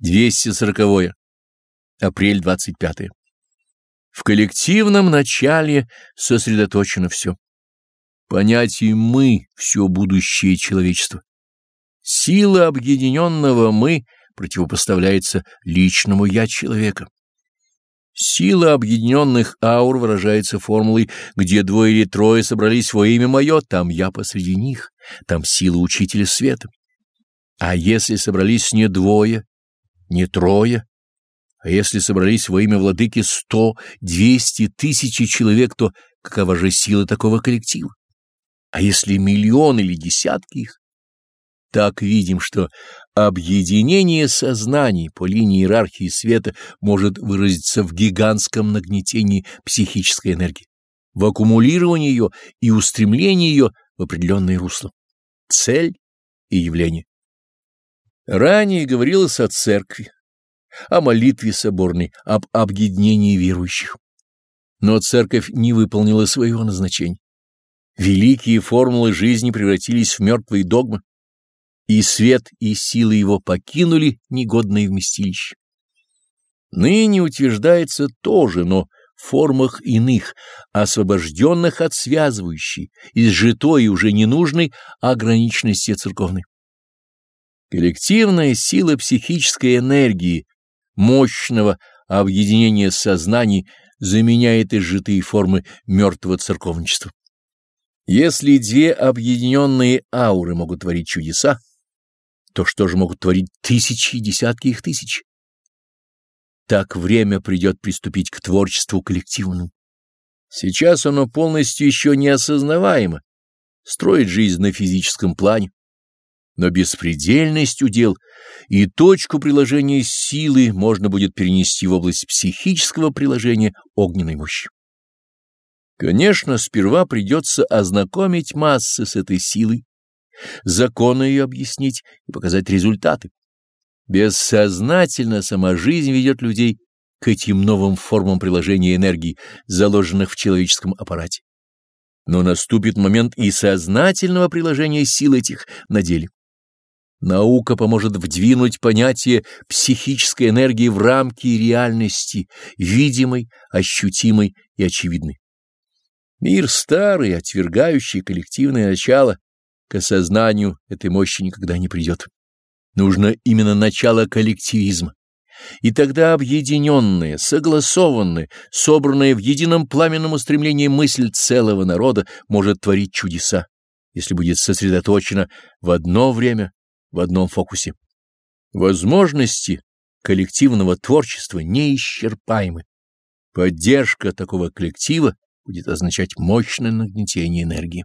240. Апрель 25. В коллективном начале сосредоточено все. Понятие «мы» — все будущее человечества. Сила объединенного «мы» противопоставляется личному «я» человека. Сила объединенных аур выражается формулой «где двое или трое собрались во имя мое, там я посреди них, там сила учителя света». А если собрались не двое, не трое. А если собрались во имя владыки сто, двести, тысячи человек, то какова же сила такого коллектива? А если миллион или десятки их? Так видим, что объединение сознаний по линии иерархии света может выразиться в гигантском нагнетении психической энергии, в аккумулировании ее и устремлении ее в определенное русло. Цель и явление. Ранее говорилось о церкви, о молитве соборной, об объединении верующих. Но церковь не выполнила своего назначения. Великие формулы жизни превратились в мертвые догмы, и свет и силы его покинули негодное вместилище. Ныне утверждается тоже, но в формах иных, освобожденных от связывающей, изжитой и уже ненужной ограниченности церковной. Коллективная сила психической энергии, мощного объединения сознаний заменяет изжитые формы мертвого церковничества. Если две объединенные ауры могут творить чудеса, то что же могут творить тысячи и десятки их тысяч? Так время придет приступить к творчеству коллективному. Сейчас оно полностью еще не осознаваемо, строит жизнь на физическом плане но беспредельность удел и точку приложения силы можно будет перенести в область психического приложения огненной мощи. Конечно, сперва придется ознакомить массы с этой силой, законы ее объяснить и показать результаты. Бессознательно сама жизнь ведет людей к этим новым формам приложения энергии, заложенных в человеческом аппарате. Но наступит момент и сознательного приложения сил этих на деле. Наука поможет вдвинуть понятие психической энергии в рамки реальности, видимой, ощутимой и очевидной. Мир старый, отвергающий коллективное начало, к осознанию этой мощи никогда не придет. Нужно именно начало коллективизма. И тогда объединенная, согласованная, собранная в едином пламенном устремлении мысль целого народа может творить чудеса, если будет сосредоточена в одно время в одном фокусе. Возможности коллективного творчества неисчерпаемы. Поддержка такого коллектива будет означать мощное нагнетение энергии.